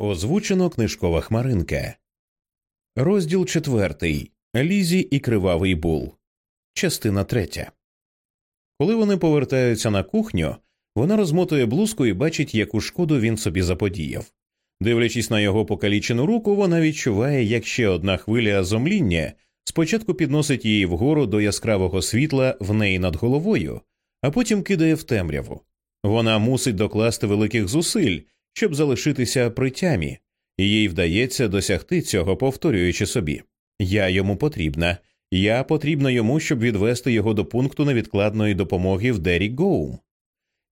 Озвучено книжкова хмаринка. Розділ четвертий. Лізі і Кривавий Бул. Частина третя. Коли вони повертаються на кухню, вона розмотує блузку і бачить, яку шкоду він собі заподіяв. Дивлячись на його покалічену руку, вона відчуває, як ще одна хвиля зомління спочатку підносить її вгору до яскравого світла в неї над головою, а потім кидає в темряву. Вона мусить докласти великих зусиль, щоб залишитися при тямі, і їй вдається досягти цього, повторюючи собі Я йому потрібна, я потрібна йому, щоб відвести його до пункту невідкладної допомоги в Дері Гоум.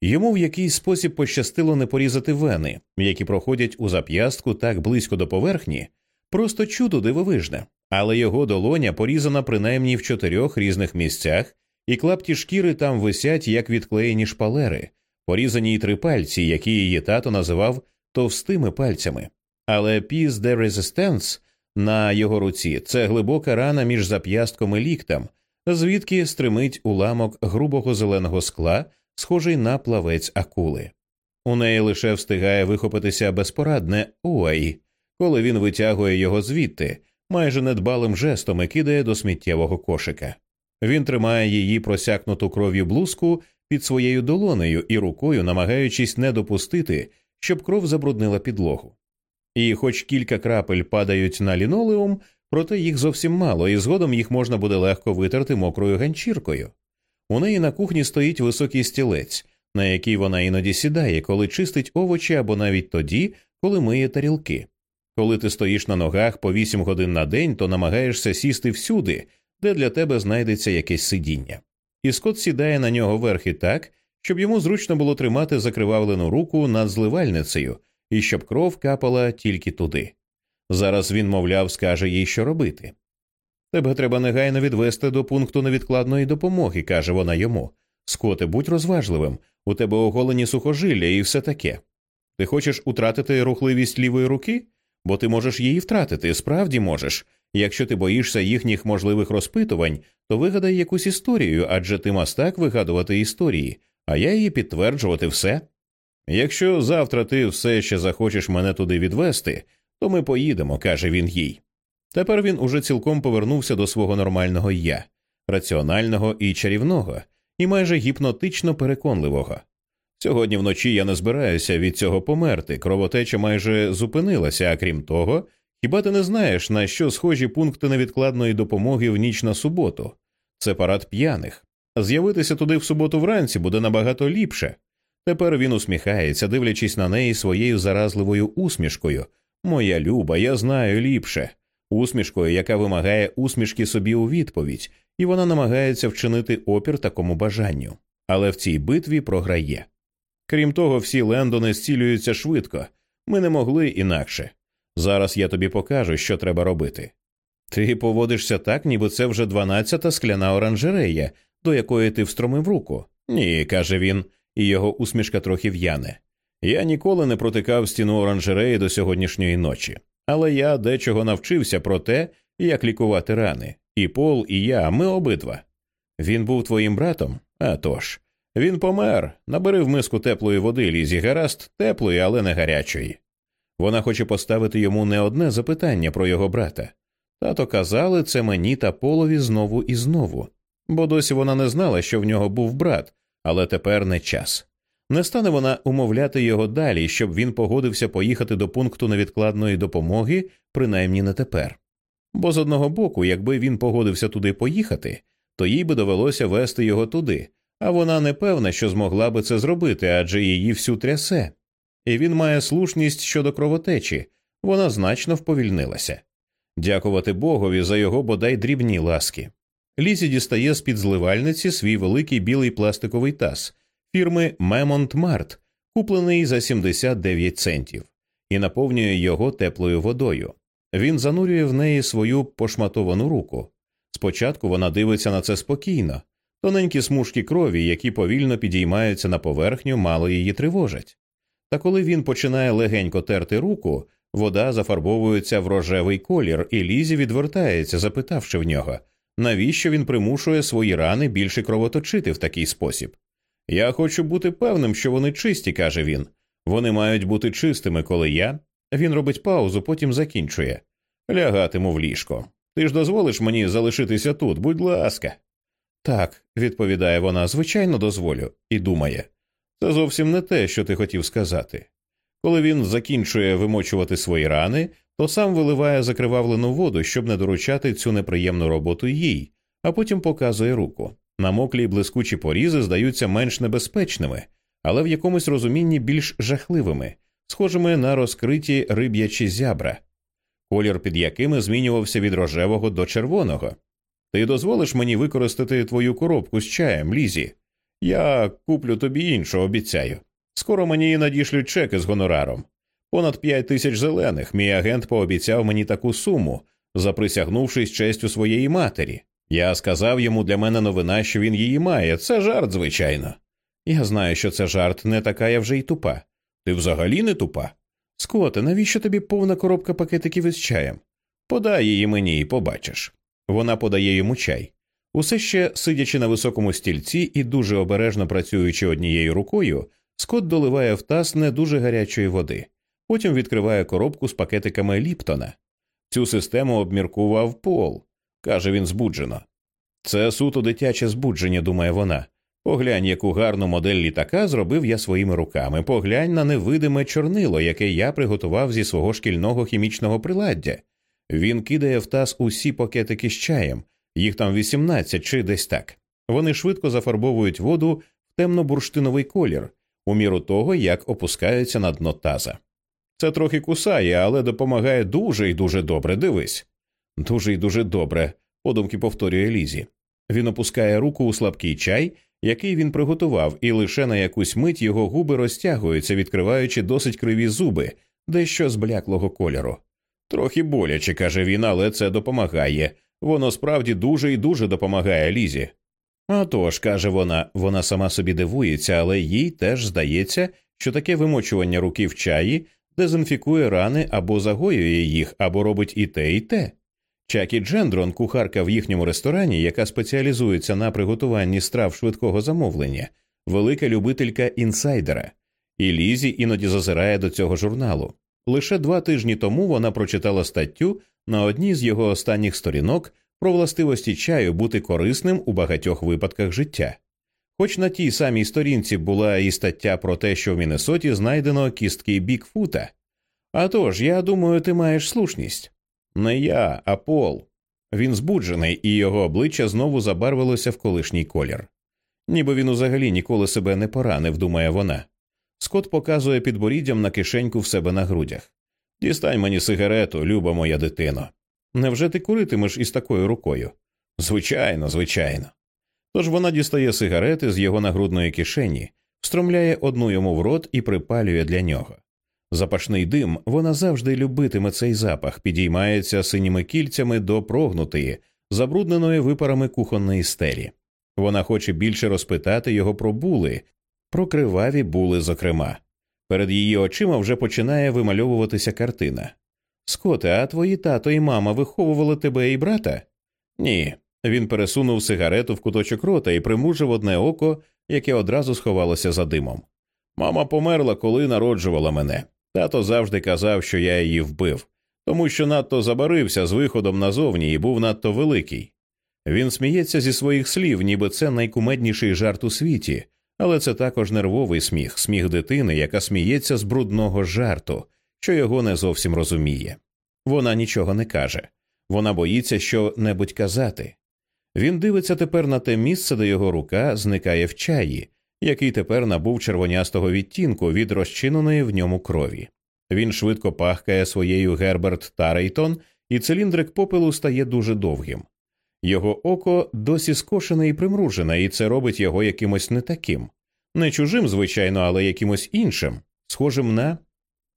Йому в якийсь спосіб пощастило не порізати вени, які проходять у зап'ястку так близько до поверхні, просто чудо дивовижне, але його долоня порізана принаймні в чотирьох різних місцях, і клапті шкіри там висять як відклеєні шпалери, порізані й три пальці, які її тато називав товстими пальцями. Але «Peace de Resistance» на його руці це глибока рана між зап'ястком і ліктем, звідки стримить уламок грубого зеленого скла, схожий на плавець акули. У неї лише встигає вихопитися безпорадне ой, коли він витягує його звідти, майже недбалим жестом і кидає до сміттєвого кошика. Він тримає її просякнуту кров'ю блузку під своєю долонею і рукою, намагаючись не допустити, щоб кров забруднила підлогу. І, хоч кілька крапель падають на лінолеум, проте їх зовсім мало, і згодом їх можна буде легко витерти мокрою ганчіркою. У неї на кухні стоїть високий стілець, на який вона іноді сідає, коли чистить овочі або навіть тоді, коли миє тарілки. Коли ти стоїш на ногах по вісім годин на день, то намагаєшся сісти всюди, де для тебе знайдеться якесь сидіння. І Скот сідає на нього верхи так, щоб йому зручно було тримати закривавлену руку над зливальницею і щоб кров капала тільки туди. Зараз він, мовляв, скаже їй, що робити. Тебе треба негайно відвести до пункту невідкладної допомоги, каже вона йому. Скоте, будь розважливим, у тебе оголені сухожилля і все таке. Ти хочеш утратити рухливість лівої руки? Бо ти можеш її втратити, справді можеш. Якщо ти боїшся їхніх можливих розпитувань, то вигадай якусь історію, адже ти мастак вигадувати історії, а я її підтверджувати все. Якщо завтра ти все ще захочеш мене туди відвести, то ми поїдемо, каже він їй. Тепер він уже цілком повернувся до свого нормального я, раціонального і чарівного, і майже гіпнотично переконливого. Сьогодні вночі я не збираюся від цього померти, кровотеча майже зупинилася, а крім того, хіба ти не знаєш, на що схожі пункти невідкладної допомоги в ніч на суботу? Це парад п'яних. З'явитися туди в суботу вранці буде набагато ліпше. Тепер він усміхається, дивлячись на неї своєю заразливою усмішкою. Моя люба, я знаю ліпше, усмішкою, яка вимагає усмішки собі у відповідь, і вона намагається вчинити опір такому бажанню. Але в цій битві програє. Крім того, всі Лендони зцілюються швидко. Ми не могли інакше. Зараз я тобі покажу, що треба робити. Ти поводишся так, ніби це вже дванадцята скляна оранжерея, до якої ти встромив руку. Ні, каже він, і його усмішка трохи в'яне. Я ніколи не протикав стіну оранжереї до сьогоднішньої ночі, але я дечого навчився про те, як лікувати рани. І Пол, і я, ми обидва. Він був твоїм братом? А тож. Він помер, наберив миску теплої води лізі, гаразд, теплої, але не гарячої. Вона хоче поставити йому не одне запитання про його брата. Тато казали це мені та полові знову і знову, бо досі вона не знала, що в нього був брат, але тепер не час. Не стане вона умовляти його далі, щоб він погодився поїхати до пункту невідкладної допомоги, принаймні не тепер. Бо з одного боку, якби він погодився туди поїхати, то їй би довелося вести його туди, а вона не певна, що змогла би це зробити, адже її всю трясе. І він має слушність щодо кровотечі, вона значно вповільнилася. Дякувати Богові за його бодай дрібні ласки. Лізі дістає з під зливальниці свій великий білий пластиковий таз фірми Мемонт Март, куплений за 79 центів, і наповнює його теплою водою. Він занурює в неї свою пошматовану руку. Спочатку вона дивиться на це спокійно, тоненькі смужки крові, які повільно підіймаються на поверхню, мало її тривожать. Та коли він починає легенько терти руку, вода зафарбовується в рожевий колір, і Лізі відвертається, запитавши в нього, навіщо він примушує свої рани більше кровоточити в такий спосіб. Я хочу бути певним, що вони чисті, каже він. Вони мають бути чистими, коли я. Він робить паузу, потім закінчує. Лягатиму в ліжко. Ти ж дозволиш мені залишитися тут, будь ласка. Так, відповідає вона, звичайно, дозволю, і думає. Це зовсім не те, що ти хотів сказати. Коли він закінчує вимочувати свої рани, то сам виливає закривавлену воду, щоб не доручати цю неприємну роботу їй, а потім показує руку. Намоклі й блискучі порізи здаються менш небезпечними, але в якомусь розумінні більш жахливими, схожими на розкриті риб'ячі зябра, колір під якими змінювався від рожевого до червоного. Ти дозволиш мені використати твою коробку з чаєм, Лізі? Я куплю тобі іншу, обіцяю. Скоро мені надішлють чеки з гонораром. Понад п'ять тисяч зелених. Мій агент пообіцяв мені таку суму, заприсягнувшись честю своєї матері. Я сказав йому для мене новина, що він її має. Це жарт, звичайно. Я знаю, що це жарт, не така я вже й тупа. Ти взагалі не тупа. Скоте, навіщо тобі повна коробка пакетиків із чаєм? Подай її мені і побачиш. Вона подає йому чай. Усе ще сидячи на високому стільці і дуже обережно працюючи однією рукою, Скот доливає в таз не дуже гарячої води, потім відкриває коробку з пакетиками Ліптона. Цю систему обміркував Пол, каже він збуджено. Це суто дитяче збудження, думає вона. Поглянь, яку гарну модель літака зробив я своїми руками. Поглянь на невидиме чорнило, яке я приготував зі свого шкільного хімічного приладдя. Він кидає в таз усі пакетики з чаєм, їх там 18 чи десь так. Вони швидко зафарбовують воду в темно-бурштиновий колір, у міру того, як опускаються на дно таза. Це трохи кусає, але допомагає дуже і дуже добре. Дивись. Дуже і дуже добре, подумки повторює Лізі. Він опускає руку у слабкий чай, який він приготував, і лише на якусь мить його губи розтягуються, відкриваючи досить криві зуби, дещо з бляклого кольору. Трохи боляче, каже він, але це допомагає. Воно справді дуже і дуже допомагає Лізі. «А тож», – каже вона, вона сама собі дивується, але їй теж здається, що таке вимочування руки в чаї дезінфікує рани або загоює їх, або робить і те, і те. Чакі Джендрон, кухарка в їхньому ресторані, яка спеціалізується на приготуванні страв швидкого замовлення, велика любителька інсайдера, і Лізі іноді зазирає до цього журналу. Лише два тижні тому вона прочитала статтю на одній з його останніх сторінок про властивості чаю бути корисним у багатьох випадках життя. Хоч на тій самій сторінці була і стаття про те, що в Міннесоті знайдено кістки Бікфута. А тож, я думаю, ти маєш слушність. Не я, а Пол. Він збуджений, і його обличчя знову забарвилося в колишній колір. Ніби він взагалі ніколи себе не поранив, думає вона. Скот показує підборіддям на кишеньку в себе на грудях. Дістань мені сигарету, люба моя дитино. Невже ти куритимеш із такою рукою? Звичайно, звичайно. Тож вона дістає сигарети з його нагрудної кишені, встромляє одну йому в рот і припалює для нього. Запашний дим вона завжди любитиме цей запах, підіймається синіми кільцями до прогнутої, забрудненої випарами кухонної стелі. Вона хоче більше розпитати його про були, про криваві були, зокрема. Перед її очима вже починає вимальовуватися картина. Скоте, а твої тато і мама виховували тебе і брата? Ні. Він пересунув сигарету в куточок рота і примружив одне око, яке одразу сховалося за димом. Мама померла, коли народжувала мене. Тато завжди казав, що я її вбив, тому що надто забарився з виходом назовні і був надто великий. Він сміється зі своїх слів, ніби це найкумедніший жарт у світі, але це також нервовий сміх, сміх дитини, яка сміється з брудного жарту, що його не зовсім розуміє. Вона нічого не каже, вона боїться що небудь казати. Він дивиться тепер на те місце, де його рука зникає в чаї, який тепер набув червонястого відтінку від розчиненої в ньому крові. Він швидко пахкає своєю Герберт Тарейтон, і циліндрик попелу стає дуже довгим. Його око досі скошене і примружене, і це робить його якимось не таким, не чужим, звичайно, але якимось іншим, схожим на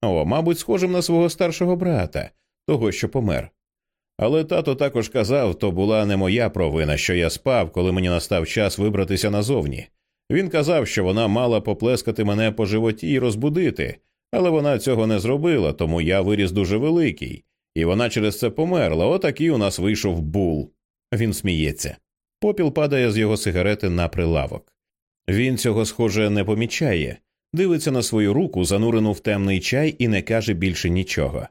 о, мабуть, схожим на свого старшого брата, того, що помер. Але тато також казав, то була не моя провина, що я спав, коли мені настав час вибратися назовні. Він казав, що вона мала поплескати мене по животі і розбудити, але вона цього не зробила, тому я виріс дуже великий, і вона через це померла. Отакий у нас вийшов бул. Він сміється. Попіл падає з його сигарети на прилавок. Він цього, схоже, не помічає, дивиться на свою руку, занурену в темний чай, і не каже більше нічого.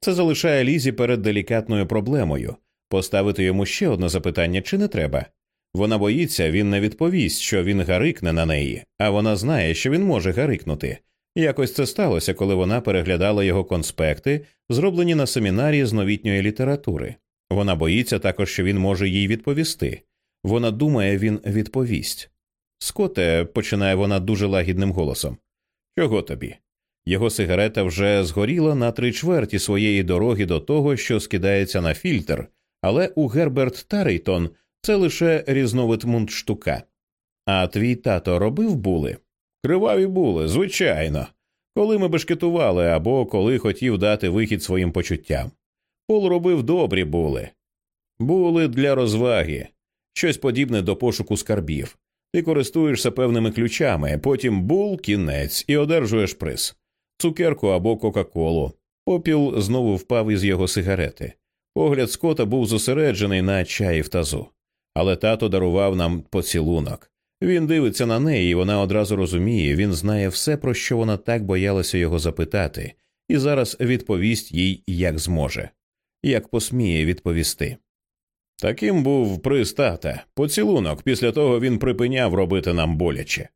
Це залишає Лізі перед делікатною проблемою поставити йому ще одне запитання, чи не треба. Вона боїться, він не відповість, що він гарикне на неї, а вона знає, що він може гарикнути. Якось це сталося, коли вона переглядала його конспекти, зроблені на семінарі з новітньої літератури. Вона боїться також, що він може їй відповісти. Вона думає, він відповість. Скоте, починає вона дуже лагідним голосом. Чого тобі? Його сигарета вже згоріла на три чверті своєї дороги до того, що скидається на фільтр, але у Герберт Тарейтон це лише різновид мундштука. А твій тато робив були? Криваві були, звичайно, коли ми бешкетували або коли хотів дати вихід своїм почуттям. Пол робив добрі були. Були для розваги, щось подібне до пошуку скарбів. Ти користуєшся певними ключами, потім бул, кінець і одержуєш приз цукерку або Кока-Колу. Попіл знову впав із його сигарети. Погляд Скота був зосереджений на чаї в тазу. Але тато дарував нам поцілунок. Він дивиться на неї, і вона одразу розуміє, він знає все, про що вона так боялася його запитати, і зараз відповість їй як зможе, як посміє відповісти. Таким був приз тата, поцілунок, після того він припиняв робити нам боляче.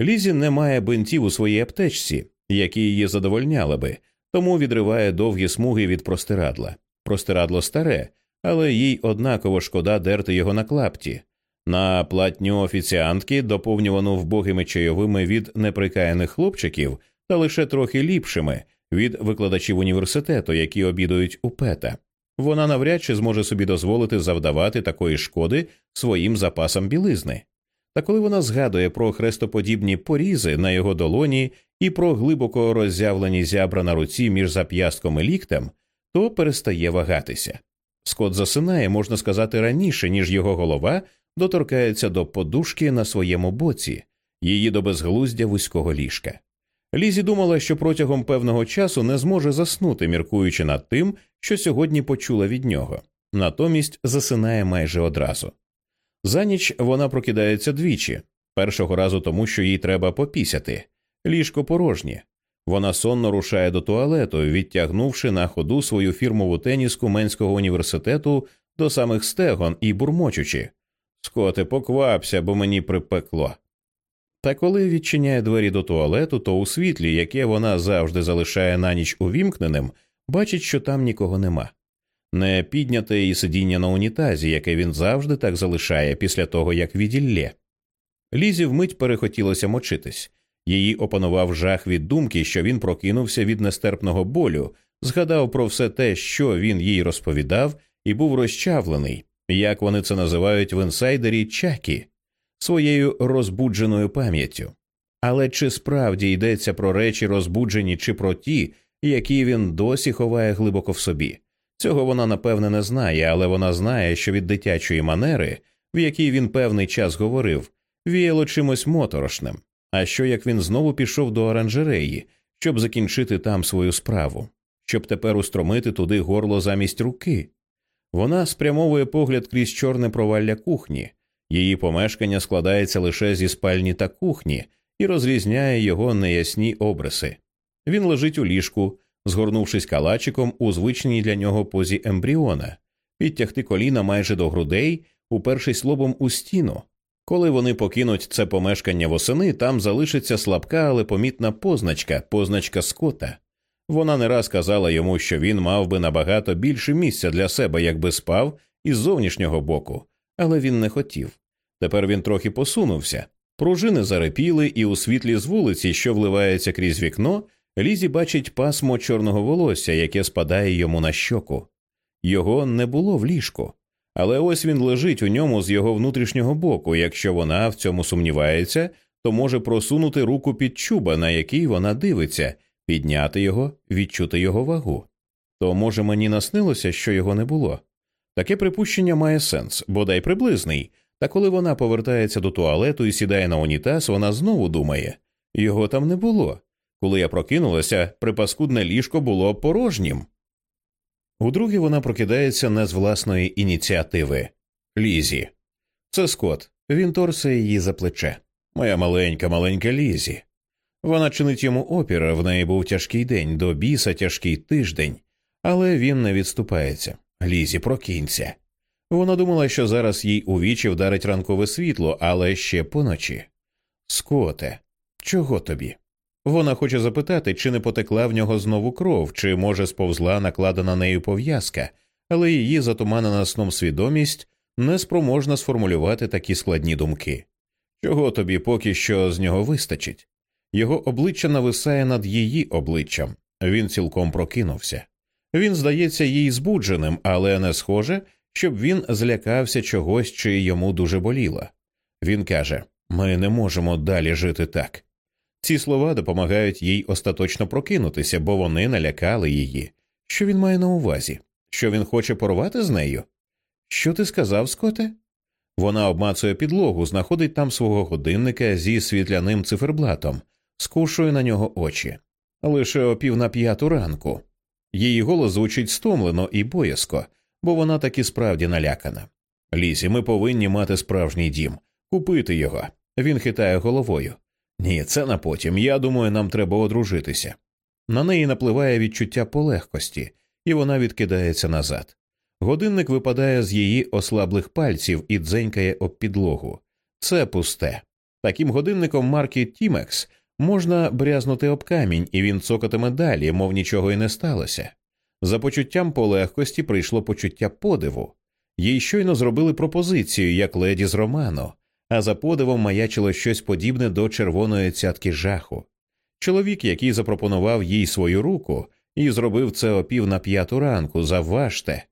Лізі не має бинтів у своїй аптечці, які її задовольняли би, тому відриває довгі смуги від простирадла. Простирадло старе, але їй однаково шкода дерти його на клапті. На платню офіціантки, доповнювану вбогими чайовими від неприкаяних хлопчиків, та лише трохи ліпшими від викладачів університету, які обідують у пета. Вона навряд чи зможе собі дозволити завдавати такої шкоди своїм запасам білизни. Та коли вона згадує про хрестоподібні порізи на його долоні і про глибоко роззявлені зябра на руці між зап'ястком і ліктем, то перестає вагатися. Скот засинає, можна сказати, раніше, ніж його голова доторкається до подушки на своєму боці, її до безглуздя вузького ліжка. Лізі думала, що протягом певного часу не зможе заснути, міркуючи над тим, що сьогодні почула від нього, натомість засинає майже одразу. За ніч вона прокидається двічі першого разу тому, що їй треба попісяти, ліжко порожнє. Вона сонно рушає до туалету, відтягнувши на ходу свою фірмову теніску Менського університету до самих стегон і бурмочучи. Скоте, поквапся, бо мені припекло. Та коли відчиняє двері до туалету, то у світлі, яке вона завжди залишає на ніч увімкненим, бачить, що там нікого нема. Не підняте і сидіння на унітазі, яке він завжди так залишає після того, як віділлє. Лізі вмить перехотілося мочитись. Її опанував жах від думки, що він прокинувся від нестерпного болю, згадав про все те, що він їй розповідав, і був розчавлений, як вони це називають в інсайдері чакі, своєю розбудженою пам'яттю. Але чи справді йдеться про речі розбуджені, чи про ті, які він досі ховає глибоко в собі? Цього вона напевне не знає, але вона знає, що від дитячої манери, в якій він певний час говорив, віяло чимось моторошним. А що як він знову пішов до оранжереї, щоб закінчити там свою справу, щоб тепер устромити туди горло замість руки? Вона спрямовує погляд крізь чорне провалля кухні, її помешкання складається лише зі спальні та кухні і розрізняє його неясні обриси. Він лежить у ліжку, згорнувшись калачиком у звичній для нього позі ембріона, підтягти коліна майже до грудей, упершись лобом у стіну. Коли вони покинуть це помешкання восени, там залишиться слабка, але помітна позначка, позначка скота. Вона не раз казала йому, що він мав би набагато більше місця для себе, якби спав із зовнішнього боку, але він не хотів. Тепер він трохи посунувся. Пружини зарепіли, і у світлі з вулиці, що вливається крізь вікно, Лізі бачить пасмо чорного волосся, яке спадає йому на щоку. Його не було в ліжку, але ось він лежить у ньому з його внутрішнього боку. Якщо вона в цьому сумнівається, то може просунути руку під чуба, на який вона дивиться, підняти його, відчути його вагу. То, може, мені наснилося, що його не було. Таке припущення має сенс, бодай приблизний. Та коли вона повертається до туалету і сідає на унітаз, вона знову думає його там не було. Коли я прокинулася, припаскудне ліжко було порожнім. Удруге вона прокидається не з власної ініціативи Лізі. Це Скот. Він торсає її за плече. Моя маленька, маленька Лізі. Вона чинить йому опір, в неї був тяжкий день, до біса тяжкий тиждень, але він не відступається. Лізі, прокинься. Вона думала, що зараз їй у вічі вдарить ранкове світло, але ще поночі. Скоте, чого тобі? Вона хоче запитати, чи не потекла в нього знову кров, чи, може, сповзла накладена нею пов'язка, але її затуманена сном свідомість неспроможна сформулювати такі складні думки. Чого тобі поки що з нього вистачить? Його обличчя нависає над її обличчям, він цілком прокинувся. Він здається їй збудженим, але не схоже, щоб він злякався чогось чи йому дуже боліло. Він каже Ми не можемо далі жити так. Ці слова допомагають їй остаточно прокинутися, бо вони налякали її. Що він має на увазі? Що він хоче порвати з нею? Що ти сказав, Скоте? Вона обмацує підлогу, знаходить там свого годинника зі світляним циферблатом, скушує на нього очі. Лише о пів на п'яту ранку. Її голос звучить стомлено і боязко, бо вона таки справді налякана. Лізі, ми повинні мати справжній дім, купити його. Він хитає головою. Ні, це на потім. Я думаю, нам треба одружитися. На неї напливає відчуття полегкості, і вона відкидається назад. Годинник випадає з її ослаблих пальців і дзенькає об підлогу. Це пусте. Таким годинником марки Тімекс можна брязнути об камінь, і він цокатиме далі, мов нічого й не сталося. За почуттям полегкості прийшло почуття подиву. Їй щойно зробили пропозицію, як леді з роману, а за подивом маячило щось подібне до червоної цятки жаху. Чоловік, який запропонував їй свою руку, і зробив це о пів на п'яту ранку, завважте.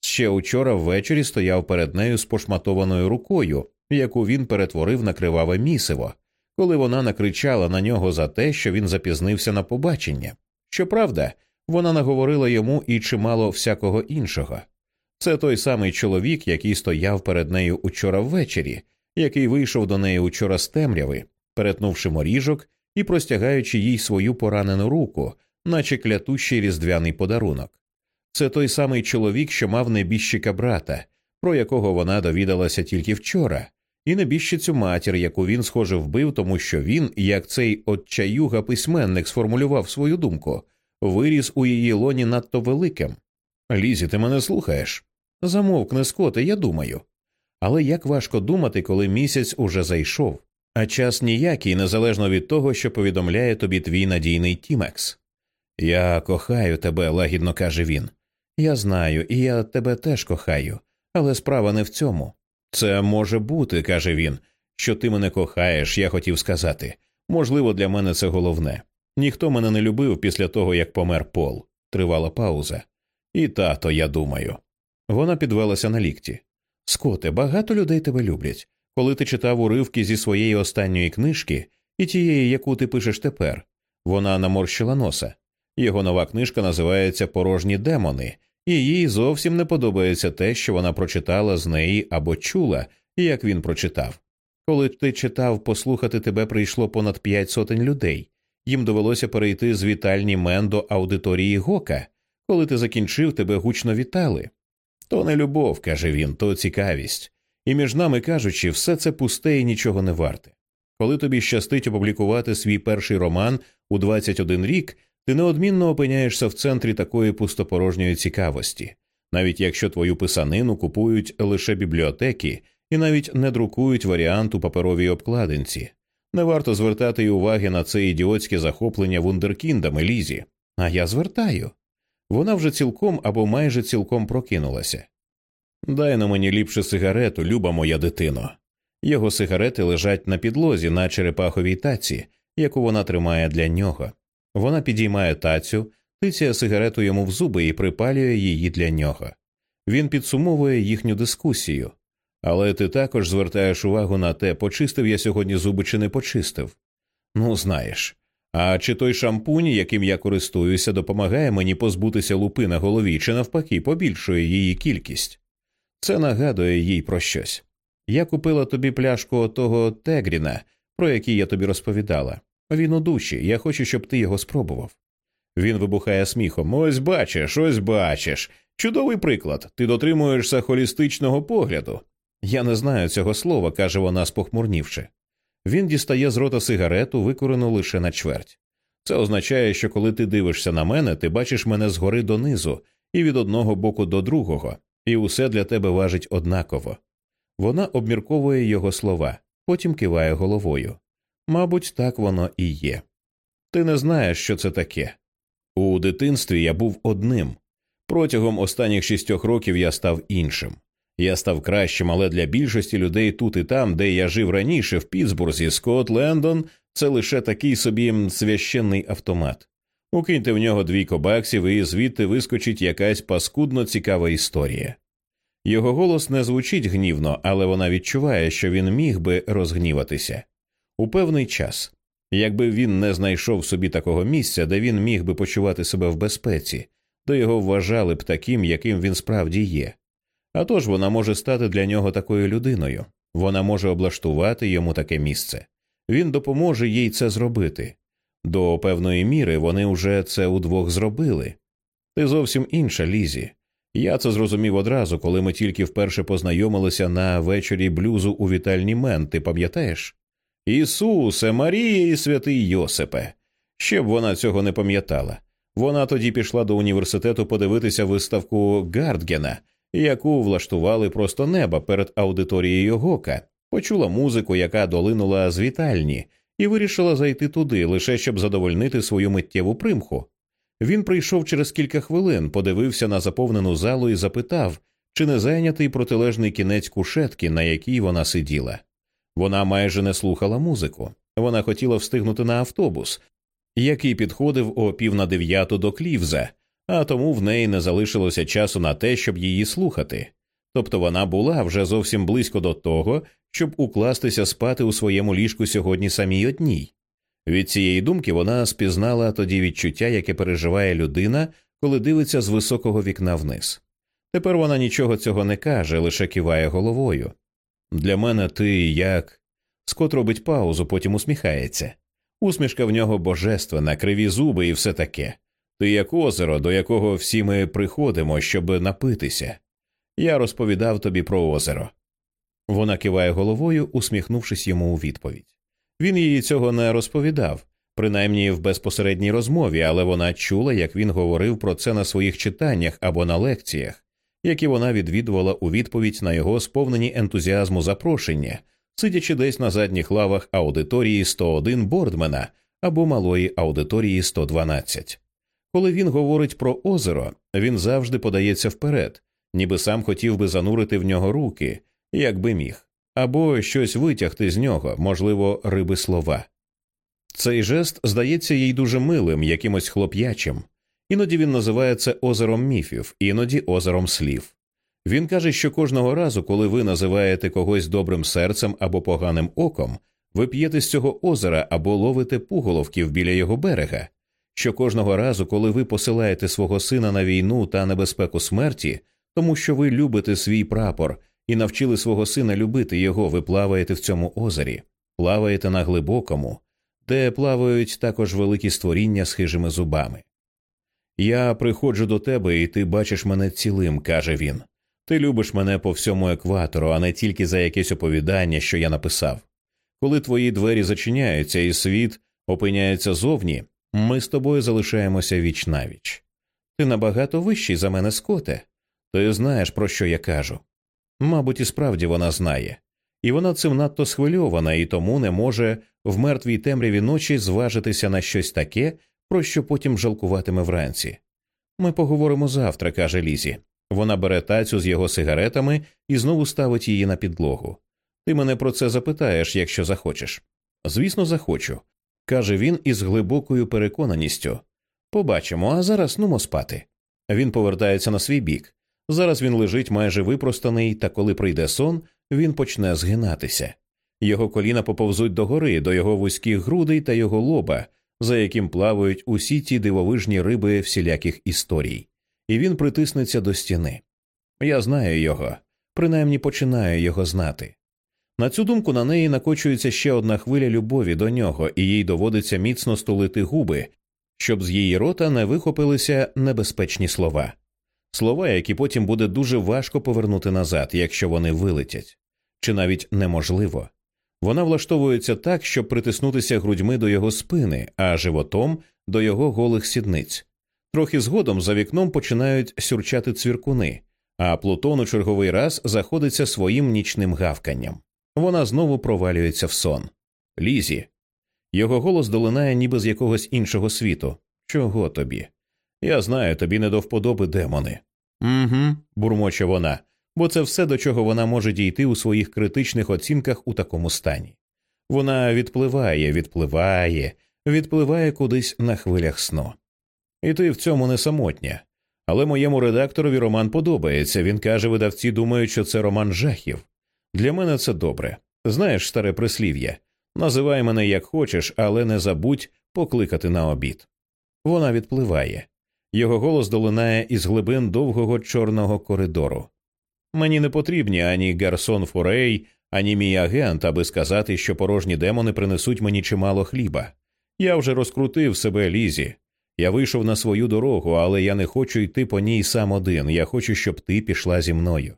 Ще учора ввечері стояв перед нею з пошматованою рукою, яку він перетворив на криваве місиво, коли вона накричала на нього за те, що він запізнився на побачення. Щоправда, вона наговорила йому і чимало всякого іншого. Це той самий чоловік, який стояв перед нею учора ввечері, який вийшов до неї учора з темряви, перетнувши моріжок і простягаючи їй свою поранену руку, наче клятущий різдвяний подарунок. Це той самий чоловік, що мав небіжчика брата, про якого вона довідалася тільки вчора, і небіжчицю матір, яку він, схоже, вбив, тому що він, як цей отчаюга письменник сформулював свою думку, виріс у її лоні надто великим. Лізі, ти мене слухаєш? Замовкни, скоти, я думаю. Але як важко думати, коли місяць уже зайшов, а час ніякий, незалежно від того, що повідомляє тобі твій надійний Тімекс. Я кохаю тебе, лагідно каже він. Я знаю, і я тебе теж кохаю, але справа не в цьому. Це може бути, каже він, що ти мене кохаєш, я хотів сказати. Можливо, для мене це головне. Ніхто мене не любив після того, як помер Пол. Тривала пауза. І тато, я думаю. Вона підвелася на лікті. Скоте, багато людей тебе люблять. Коли ти читав уривки зі своєї останньої книжки і тієї, яку ти пишеш тепер, вона наморщила носа. Його нова книжка називається Порожні демони, і їй зовсім не подобається те, що вона прочитала з неї або чула, як він прочитав. Коли ти читав, послухати тебе прийшло понад п'ять сотень людей. Їм довелося перейти з вітальні мен до аудиторії Гока. Коли ти закінчив, тебе гучно вітали. То не любов, каже він, то цікавість. І між нами кажучи, все це пусте і нічого не варте. Коли тобі щастить опублікувати свій перший роман у 21 рік, ти неодмінно опиняєшся в центрі такої пустопорожньої цікавості, навіть якщо твою писанину купують лише бібліотеки і навіть не друкують варіант у паперовій обкладинці. Не варто звертати й уваги на це ідіотське захоплення вундеркіндами Лізі. А я звертаю. Вона вже цілком або майже цілком прокинулася. Дай на мені ліпше сигарету, люба моя дитино. Його сигарети лежать на підлозі на черепаховій таці, яку вона тримає для нього. Вона підіймає тацю, тицяє сигарету йому в зуби і припалює її для нього. Він підсумовує їхню дискусію. Але ти також звертаєш увагу на те, почистив я сьогодні зуби чи не почистив. Ну, знаєш. А чи той шампунь, яким я користуюся, допомагає мені позбутися лупи на голові, чи навпаки побільшує її кількість? Це нагадує їй про щось. Я купила тобі пляшку того Тегріна, про який я тобі розповідала. Він у душі, я хочу, щоб ти його спробував. Він вибухає сміхом. Ось бачиш, ось бачиш. Чудовий приклад. Ти дотримуєшся холістичного погляду. Я не знаю цього слова, каже вона, спохмурнівши. Він дістає з рота сигарету, викурену лише на чверть. Це означає, що коли ти дивишся на мене, ти бачиш мене згори донизу і від одного боку до другого, і усе для тебе важить однаково. Вона обмірковує його слова, потім киває головою. Мабуть, так воно і є. Ти не знаєш, що це таке. У дитинстві я був одним. Протягом останніх шістьох років я став іншим. Я став кращим, але для більшості людей тут і там, де я жив раніше, в Пітсбурзі, Скотт Лендон, це лише такий собі священний автомат. Укиньте в нього двійко баксів, і звідти вискочить якась паскудно цікава історія. Його голос не звучить гнівно, але вона відчуває, що він міг би розгніватися у певний час. Якби він не знайшов собі такого місця, де він міг би почувати себе в безпеці, то його вважали б таким, яким він справді є. А тож вона може стати для нього такою людиною, вона може облаштувати йому таке місце. Він допоможе їй це зробити. До певної міри вони вже це удвох зробили. Ти зовсім інша Лізі. Я це зрозумів одразу, коли ми тільки вперше познайомилися на вечорі блюзу у вітальні Мен, ти пам'ятаєш? Ісусе, Марія і святий Йосипе. Ще б вона цього не пам'ятала. Вона тоді пішла до університету подивитися виставку Гардгена, яку влаштували просто неба перед аудиторією Гока, почула музику, яка долинула з вітальні, і вирішила зайти туди, лише щоб задовольнити свою миттєву примху. Він прийшов через кілька хвилин, подивився на заповнену залу і запитав, чи не зайнятий протилежний кінець кушетки, на якій вона сиділа. Вона майже не слухала музику. Вона хотіла встигнути на автобус, який підходив о пів на дев'яту до Клівза, а тому в неї не залишилося часу на те, щоб її слухати. Тобто вона була вже зовсім близько до того, щоб укластися спати у своєму ліжку сьогодні самій одній. Від цієї думки вона спізнала тоді відчуття, яке переживає людина, коли дивиться з високого вікна вниз. Тепер вона нічого цього не каже, лише киває головою. Для мене ти як. Скот робить паузу, потім усміхається. Усмішка в нього божественна, криві зуби і все таке. Ти як озеро, до якого всі ми приходимо, щоб напитися. Я розповідав тобі про озеро. Вона киває головою, усміхнувшись йому у відповідь. Він їй цього не розповідав, принаймні в безпосередній розмові, але вона чула, як він говорив про це на своїх читаннях або на лекціях, які вона відвідувала у відповідь на його сповнені ентузіазму запрошення, сидячи десь на задніх лавах аудиторії 101 Бордмена або малої аудиторії 112. Коли він говорить про озеро, він завжди подається вперед, ніби сам хотів би занурити в нього руки, як би міг, або щось витягти з нього, можливо, риби слова. Цей жест здається їй дуже милим, якимось хлоп'ячим. Іноді він називає це озером міфів, іноді озером слів. Він каже, що кожного разу, коли ви називаєте когось добрим серцем або поганим оком, ви п'єте з цього озера або ловите пуголовків біля його берега, що кожного разу, коли ви посилаєте свого сина на війну та небезпеку смерті, тому що ви любите свій прапор і навчили свого сина любити його, ви плаваєте в цьому озері, плаваєте на глибокому, де плавають також великі створіння з хижими зубами. Я приходжу до тебе, і ти бачиш мене цілим, каже він. Ти любиш мене по всьому екватору, а не тільки за якесь оповідання, що я написав. Коли твої двері зачиняються і світ опиняється зовні, ми з тобою залишаємося віч навіч. Ти набагато вищий за мене, скоте. Ти знаєш, про що я кажу. Мабуть, і справді вона знає, і вона цим надто схвильована і тому не може в мертвій темряві ночі зважитися на щось таке, про що потім жалкуватиме вранці. Ми поговоримо завтра, каже Лізі. Вона бере тацю з його сигаретами і знову ставить її на підлогу. Ти мене про це запитаєш, якщо захочеш. Звісно, захочу, каже він із глибокою переконаністю. Побачимо, а зараз нумо спати. Він повертається на свій бік. Зараз він лежить майже випростаний, та коли прийде сон, він почне згинатися. Його коліна поповзуть догори, до його вузьких грудей та його лоба, за яким плавають усі ті дивовижні риби всіляких історій, і він притиснеться до стіни. Я знаю його, принаймні починаю його знати. На цю думку на неї накочується ще одна хвиля любові до нього, і їй доводиться міцно стулити губи, щоб з її рота не вихопилися небезпечні слова слова, які потім буде дуже важко повернути назад, якщо вони вилетять, чи навіть неможливо. Вона влаштовується так, щоб притиснутися грудьми до його спини, а животом до його голих сідниць. Трохи згодом за вікном починають сюрчати цвіркуни, а Плутон у черговий раз заходиться своїм нічним гавканням. Вона знову провалюється в сон. Лізі. Його голос долинає ніби з якогось іншого світу. Чого тобі? Я знаю, тобі не до вподоби демони. Угу, бурмоче вона, бо це все, до чого вона може дійти у своїх критичних оцінках у такому стані. Вона відпливає, відпливає, відпливає кудись на хвилях сну. І ти в цьому не самотня. Але моєму редакторові роман подобається. Він каже, видавці думають, що це роман жахів. Для мене це добре. Знаєш, старе прислів'я називай мене як хочеш, але не забудь покликати на обід. Вона відпливає. Його голос долинає із глибин довгого чорного коридору. Мені не потрібні ані Гарсон Форей, ані мій агент, аби сказати, що порожні демони принесуть мені чимало хліба. Я вже розкрутив себе лізі. Я вийшов на свою дорогу, але я не хочу йти по ній сам один. Я хочу, щоб ти пішла зі мною.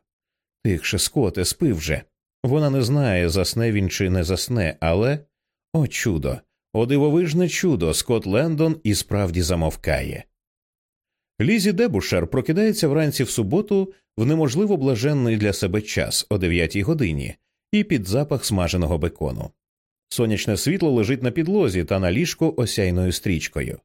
Тихше, скоте, спи вже. Вона не знає, засне він чи не засне, але о чудо, о дивовижне чудо, Скот Лендон і справді замовкає. Лізі Дебушер прокидається вранці в суботу в неможливо блаженний для себе час о 9 годині і під запах смаженого бекону. Сонячне світло лежить на підлозі та на ліжку осяйною стрічкою.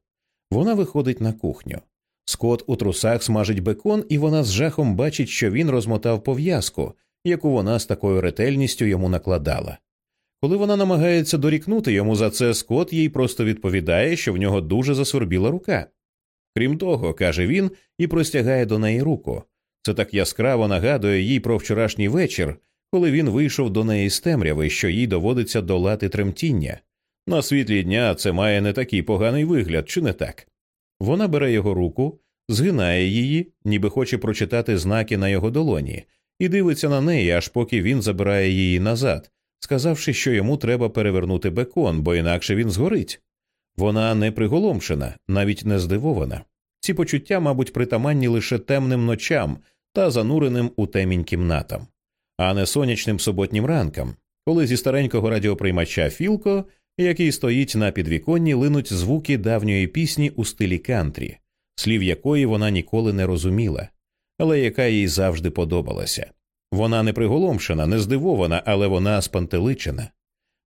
Вона виходить на кухню. Скот у трусах смажить бекон, і вона з жахом бачить, що він розмотав пов'язку, яку вона з такою ретельністю йому накладала. Коли вона намагається дорікнути йому за це, Скот їй просто відповідає, що в нього дуже засорбіла рука. Крім того, каже він і простягає до неї руку. Це так яскраво нагадує їй про вчорашній вечір, коли він вийшов до неї з темряви, що їй доводиться долати тремтіння. На світлі дня це має не такий поганий вигляд, чи не так? Вона бере його руку, згинає її, ніби хоче прочитати знаки на його долоні, і дивиться на неї, аж поки він забирає її назад, сказавши, що йому треба перевернути бекон, бо інакше він згорить. Вона не приголомшена, навіть не здивована. Ці почуття, мабуть, притаманні лише темним ночам та зануреним у темінь кімнатам, а не сонячним суботнім ранкам, коли зі старенького радіоприймача Філко, який стоїть на підвіконні, линуть звуки давньої пісні у стилі кантрі, слів якої вона ніколи не розуміла, але яка їй завжди подобалася. Вона не приголомшена, не здивована, але вона спантеличена.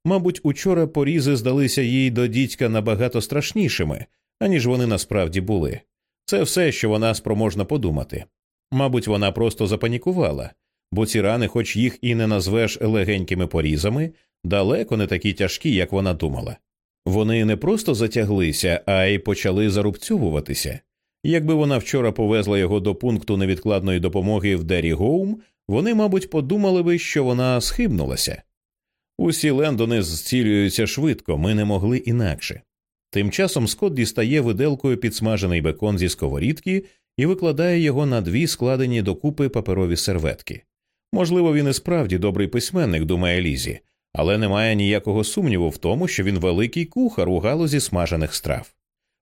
Мабуть, учора порізи здалися їй до дідька набагато страшнішими, аніж вони насправді були. Це все, що вона спроможна подумати. Мабуть, вона просто запанікувала, бо ці рани, хоч їх і не назвеш легенькими порізами, далеко не такі тяжкі, як вона думала. Вони не просто затяглися, а й почали зарубцьовуватися. Якби вона вчора повезла його до пункту невідкладної допомоги в Дері Гоум, вони, мабуть, подумали би, що вона схибнулася. Усі лендони зцілюються швидко, ми не могли інакше. Тим часом Скот дістає виделкою підсмажений бекон зі сковорідки і викладає його на дві складені докупи паперові серветки. Можливо, він і справді добрий письменник, думає Лізі, але немає ніякого сумніву в тому, що він великий кухар у галузі смажених страв,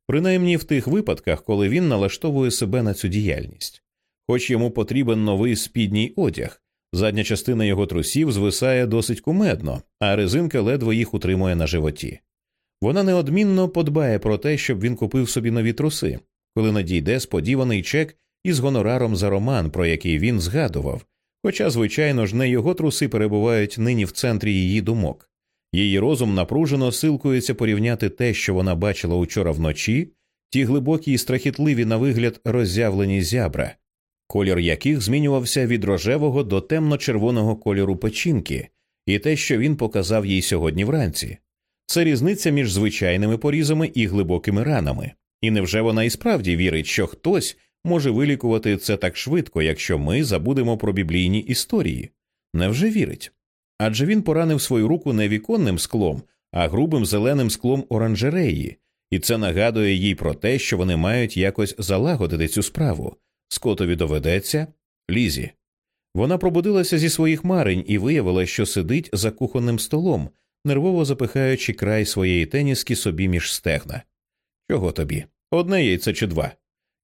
принаймні в тих випадках, коли він налаштовує себе на цю діяльність. Хоч йому потрібен новий спідній одяг, задня частина його трусів звисає досить кумедно, а резинка ледве їх утримує на животі. Вона неодмінно подбає про те, щоб він купив собі нові труси, коли надійде сподіваний чек із гонораром за роман, про який він згадував, хоча, звичайно ж, не його труси перебувають нині в центрі її думок. Її розум напружено силкується порівняти те, що вона бачила учора вночі, ті глибокі і страхітливі на вигляд роззявлені зябра, колір яких змінювався від рожевого до темно-червоного кольору печінки, і те, що він показав їй сьогодні вранці. Це різниця між звичайними порізами і глибокими ранами. І невже вона і справді вірить, що хтось може вилікувати це так швидко, якщо ми забудемо про біблійні історії? Невже вірить? Адже він поранив свою руку не віконним склом, а грубим зеленим склом оранжереї, і це нагадує їй про те, що вони мають якось залагодити цю справу. Скотові доведеться лізі. Вона пробудилася зі своїх марень і виявила, що сидить за кухонним столом, нервово запихаючи край своєї теніски собі між стегна. Чого тобі? Одне яйце чи два?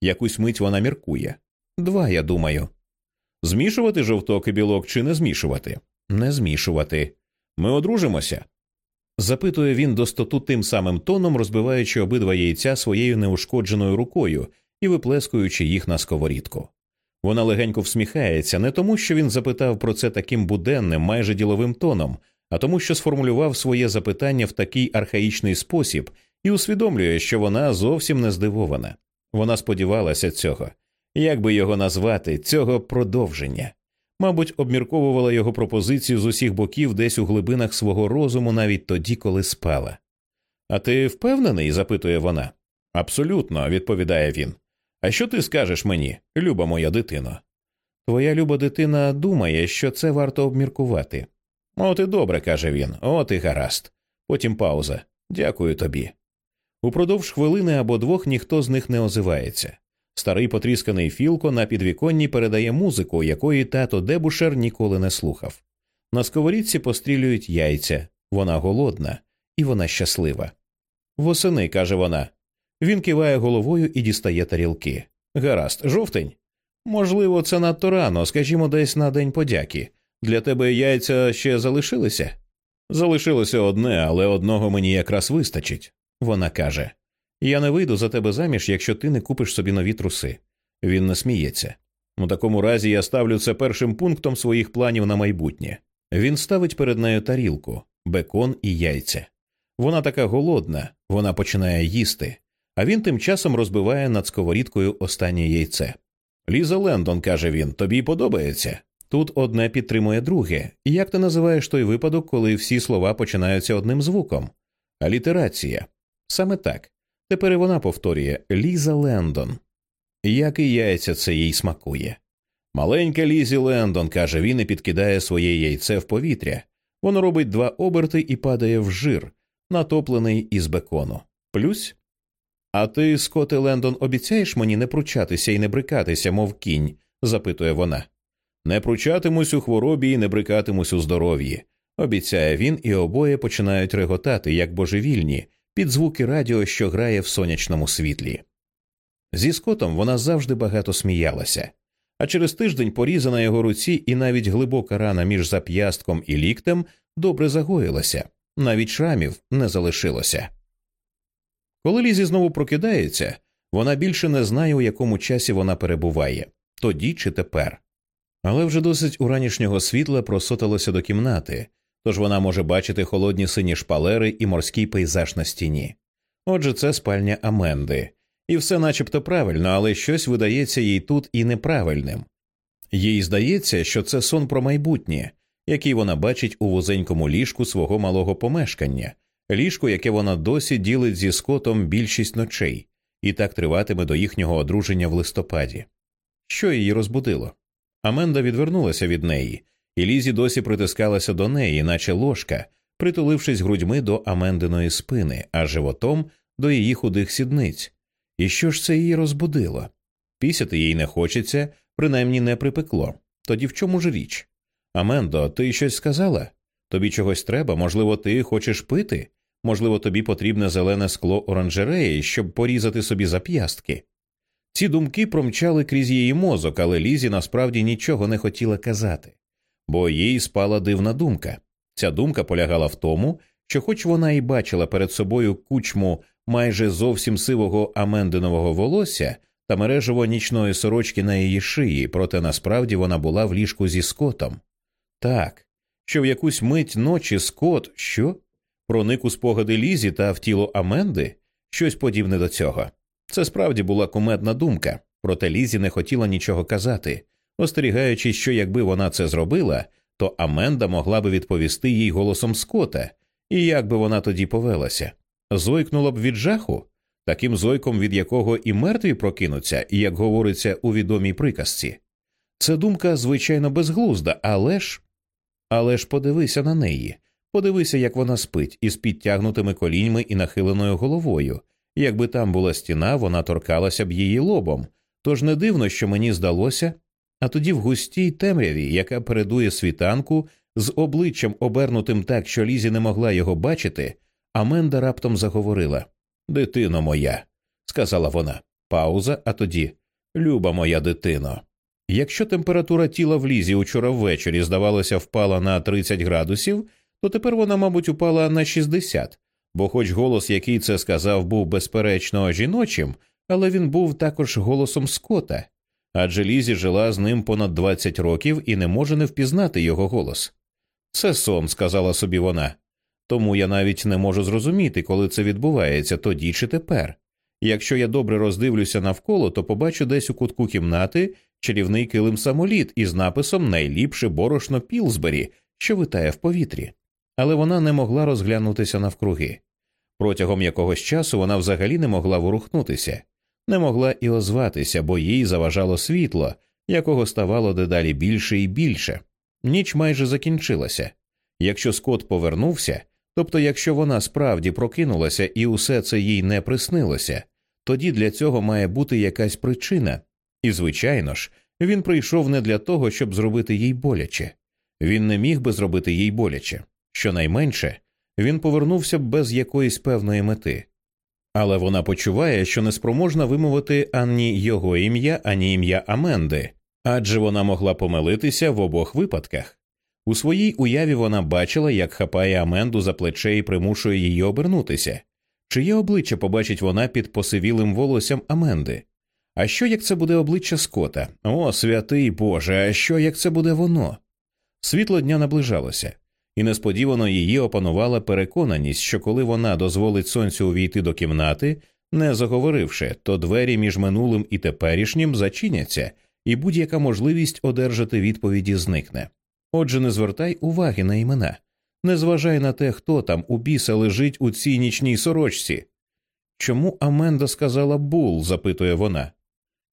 Якусь мить вона міркує. Два, я думаю. Змішувати жовток і білок чи не змішувати? Не змішувати. Ми одружимося? запитує він достоту тим самим тоном, розбиваючи обидва яйця своєю неушкодженою рукою і виплескуючи їх на сковорідку. Вона легенько всміхається не тому, що він запитав про це таким буденним, майже діловим тоном, а тому, що сформулював своє запитання в такий архаїчний спосіб і усвідомлює, що вона зовсім не здивована. Вона сподівалася цього, як би його назвати, цього продовження. Мабуть, обмірковувала його пропозицію з усіх боків десь у глибинах свого розуму навіть тоді, коли спала. А ти впевнений? запитує вона. Абсолютно, відповідає він. А що ти скажеш мені, люба моя дитино? Твоя люба дитина думає, що це варто обміркувати. От і добре, каже він, от і гаразд. Потім пауза. Дякую тобі. Упродовж хвилини або двох ніхто з них не озивається. Старий потрісканий Філко на підвіконні передає музику, якої тато Дебушер ніколи не слухав. На сковорідці пострілюють яйця, вона голодна, і вона щаслива. Восени, каже вона. Він киває головою і дістає тарілки. Гаразд, жовтень. Можливо, це надто рано, скажімо, десь на день подяки. Для тебе яйця ще залишилися? Залишилося одне, але одного мені якраз вистачить. Вона каже Я не вийду за тебе заміж, якщо ти не купиш собі нові труси. Він не сміється. У такому разі я ставлю це першим пунктом своїх планів на майбутнє. Він ставить перед нею тарілку, бекон і яйця. Вона така голодна, вона починає їсти, а він тим часом розбиває над сковорідкою останнє яйце. Ліза Лендон, каже він, тобі подобається. Тут одне підтримує друге. Як ти називаєш той випадок, коли всі слова починаються одним звуком? Алітерація. Саме так. Тепер і вона повторює Ліза Лендон. Як і яйця це їй смакує. Маленька Лізі Лендон, каже він і підкидає своє яйце в повітря. Воно робить два оберти і падає в жир, натоплений із бекону. Плюс. А ти, Скоте Лендон, обіцяєш мені не пручатися і не брикатися, мов кінь? запитує вона. Не пручатимусь у хворобі і не брикатимусь у здоров'ї, обіцяє він, і обоє починають реготати, як божевільні, під звуки радіо, що грає в сонячному світлі. Зі скотом вона завжди багато сміялася, а через тиждень поріза на його руці і навіть глибока рана між зап'ястком і ліктем добре загоїлася, навіть шрамів не залишилося. Коли Лізі знову прокидається, вона більше не знає, у якому часі вона перебуває тоді чи тепер. Але вже досить уранішнього світла просоталося до кімнати, тож вона може бачити холодні сині шпалери і морський пейзаж на стіні. Отже, це спальня Аменди, і все начебто правильно, але щось видається їй тут і неправильним. Їй здається, що це сон про майбутнє, який вона бачить у вузенькому ліжку свого малого помешкання, ліжко, яке вона досі ділить зі скотом більшість ночей, і так триватиме до їхнього одруження в листопаді. Що її розбудило? Аменда відвернулася від неї, і Лізі досі притискалася до неї, наче ложка, притулившись грудьми до Амендиної спини, а животом до її худих сідниць. І що ж це її розбудило? Пісяти їй не хочеться, принаймні не припекло. Тоді в чому ж річ? Амендо, ти щось сказала? Тобі чогось треба? Можливо, ти хочеш пити? Можливо, тобі потрібне зелене скло оранжереї, щоб порізати собі зап'ястки. Ці думки промчали крізь її мозок, але Лізі насправді нічого не хотіла казати, бо їй спала дивна думка. Ця думка полягала в тому, що, хоч вона і бачила перед собою кучму майже зовсім сивого амендинового волосся та мережево нічної сорочки на її шиї, проте насправді вона була в ліжку зі скотом. Так, що в якусь мить ночі скот що? Проник у спогади Лізі та в тіло Аменди щось подібне до цього. Це справді була кумедна думка, проте Лізі не хотіла нічого казати, остерігаючись, що якби вона це зробила, то Аменда могла би відповісти їй голосом Скота, і як би вона тоді повелася, зойкнула б від жаху, таким зойком, від якого і мертві прокинуться, як говориться у відомій приказці. Це думка, звичайно, безглузда, але ж. Але ж подивися на неї, подивися, як вона спить, із підтягнутими коліньми і нахиленою головою. Якби там була стіна, вона торкалася б її лобом, тож не дивно, що мені здалося, а тоді в густій темряві, яка передує світанку, з обличчям обернутим так, що Лізі не могла його бачити, Аменда раптом заговорила Дитино моя, сказала вона. Пауза, а тоді Люба моя дитино. Якщо температура тіла в лізі учора ввечері, здавалося, впала на 30 градусів, то тепер вона, мабуть, упала на 60, бо, хоч голос, який це сказав, був безперечно жіночим, але він був також голосом Скота, адже Лізі жила з ним понад 20 років і не може не впізнати його голос. Це сон, сказала собі вона. Тому я навіть не можу зрозуміти, коли це відбувається тоді чи тепер. Якщо я добре роздивлюся навколо, то побачу десь у кутку кімнати чарівний килим самоліт із написом Найліпше борошно Пілсбері, що витає в повітрі. Але вона не могла розглянутися навкруги. Протягом якогось часу вона взагалі не могла ворухнутися, не могла і озватися, бо їй заважало світло, якого ставало дедалі більше і більше. Ніч майже закінчилася. Якщо Скот повернувся, тобто якщо вона справді прокинулася і усе це їй не приснилося, тоді для цього має бути якась причина. І, звичайно ж, він прийшов не для того, щоб зробити їй боляче. Він не міг би зробити їй боляче. Щонайменше, він повернувся б без якоїсь певної мети. Але вона почуває, що не спроможна вимовити ані його ім'я, ані ім'я Аменди, адже вона могла помилитися в обох випадках. У своїй уяві вона бачила, як хапає Аменду за плече і примушує її обернутися. Чиє обличчя побачить вона під посивілим волоссям Аменди? А що як це буде обличчя Скота? О, святий Боже, а що як це буде воно? Світло дня наближалося, і несподівано її опанувала переконаність, що коли вона дозволить сонцю увійти до кімнати, не заговоривши, то двері між минулим і теперішнім зачиняться, і будь-яка можливість одержати відповіді зникне. Отже, не звертай уваги на імена, не зважай на те, хто там у біса лежить у цій нічній сорочці. Чому Аменда сказала бул? запитує вона.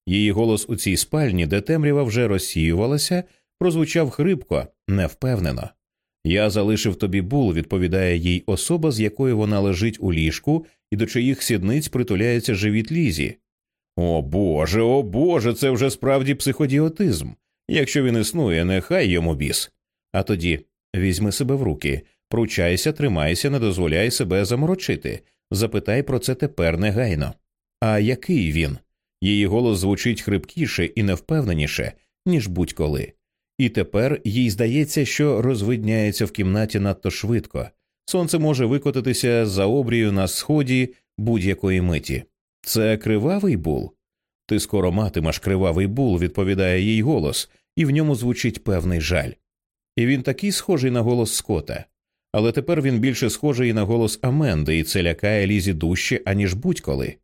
Її голос у цій спальні, де темрява вже розсіювалася, прозвучав хрипко, невпевнено. Я залишив тобі бул, відповідає їй особа, з якою вона лежить у ліжку і до чиїх сідниць притуляється живіт лізі. О Боже, о Боже, це вже справді психодіотизм. Якщо він існує, нехай йому біс. А тоді візьми себе в руки, пручайся, тримайся, не дозволяй себе заморочити. Запитай про це тепер негайно. А який він? Її голос звучить хрипкіше і невпевненіше, ніж будь-коли. І тепер їй здається, що розвидняється в кімнаті надто швидко. Сонце може викотитися за обрію на сході будь-якої миті. Це кривавий бул. Ти скоро матимеш кривавий бул, відповідає їй голос, і в ньому звучить певний жаль. І він такий схожий на голос Скота. Але тепер він більше схожий на голос Аменди, і це лякає лізі дужче, аніж будь-коли.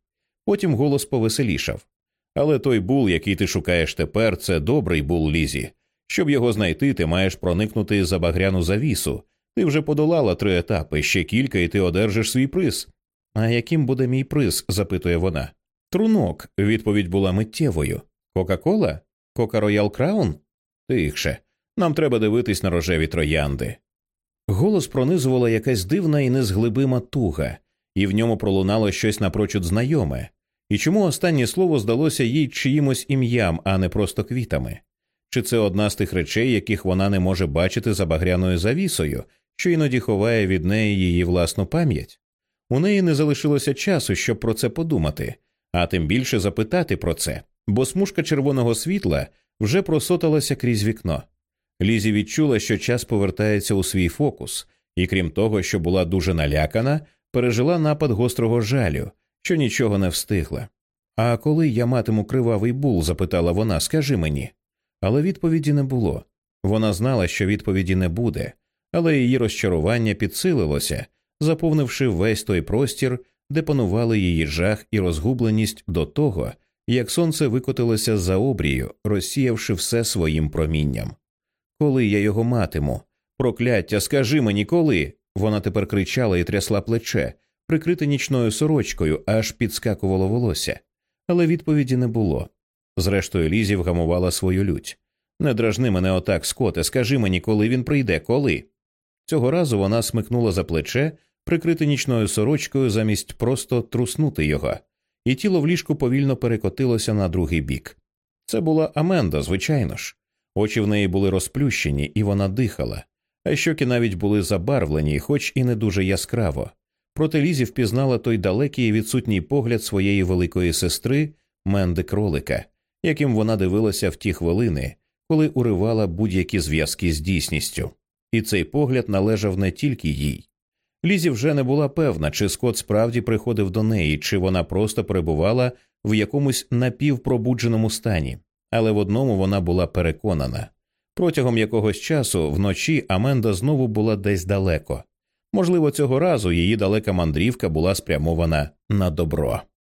Потім голос повеселішав. Але той бул, який ти шукаєш тепер, це добрий бул лізі. Щоб його знайти, ти маєш проникнути за багряну завісу. Ти вже подолала три етапи, ще кілька, і ти одержиш свій приз. А яким буде мій приз? запитує вона. Трунок. Відповідь була миттєвою. Кока-кола? Кока Роял Краун? Тихше. Нам треба дивитись на рожеві троянди. Голос пронизувала якась дивна і незглибима туга, і в ньому пролунало щось напрочуд знайоме. І чому останнє слово здалося їй чиїмось ім'ям, а не просто квітами? Чи це одна з тих речей, яких вона не може бачити за багряною завісою, що іноді ховає від неї її власну пам'ять? У неї не залишилося часу, щоб про це подумати, а тим більше запитати про це, бо смужка червоного світла вже просоталася крізь вікно. Лізі відчула, що час повертається у свій фокус, і крім того, що була дуже налякана, пережила напад гострого жалю, що нічого не встигла. А коли я матиму кривавий бул? запитала вона, скажи мені. Але відповіді не було. Вона знала, що відповіді не буде, але її розчарування підсилилося, заповнивши весь той простір, де панували її жах і розгубленість до того, як сонце викотилося за обрію, розсіявши все своїм промінням. Коли я його матиму? Прокляття, скажи мені, коли. Вона тепер кричала і трясла плече, прикрите нічною сорочкою, аж підскакувало волосся, але відповіді не було. Зрештою, Лізі вгамувала свою лють. Не дражни мене отак, скоте, скажи мені, коли він прийде, коли. Цього разу вона смикнула за плече, прикрите нічною сорочкою, замість просто труснути його, і тіло в ліжку повільно перекотилося на другий бік. Це була Аменда, звичайно ж. Очі в неї були розплющені, і вона дихала, а щоки навіть були забарвлені, хоч і не дуже яскраво. Проте Лізі впізнала той далекий і відсутній погляд своєї великої сестри Менди Кролика, яким вона дивилася в ті хвилини, коли уривала будь-які зв'язки з дійсністю. і цей погляд належав не тільки їй. Лізі вже не була певна, чи Скот справді приходив до неї, чи вона просто перебувала в якомусь напівпробудженому стані, але в одному вона була переконана протягом якогось часу вночі Аменда знову була десь далеко. Можливо, цього разу її далека мандрівка була спрямована на добро.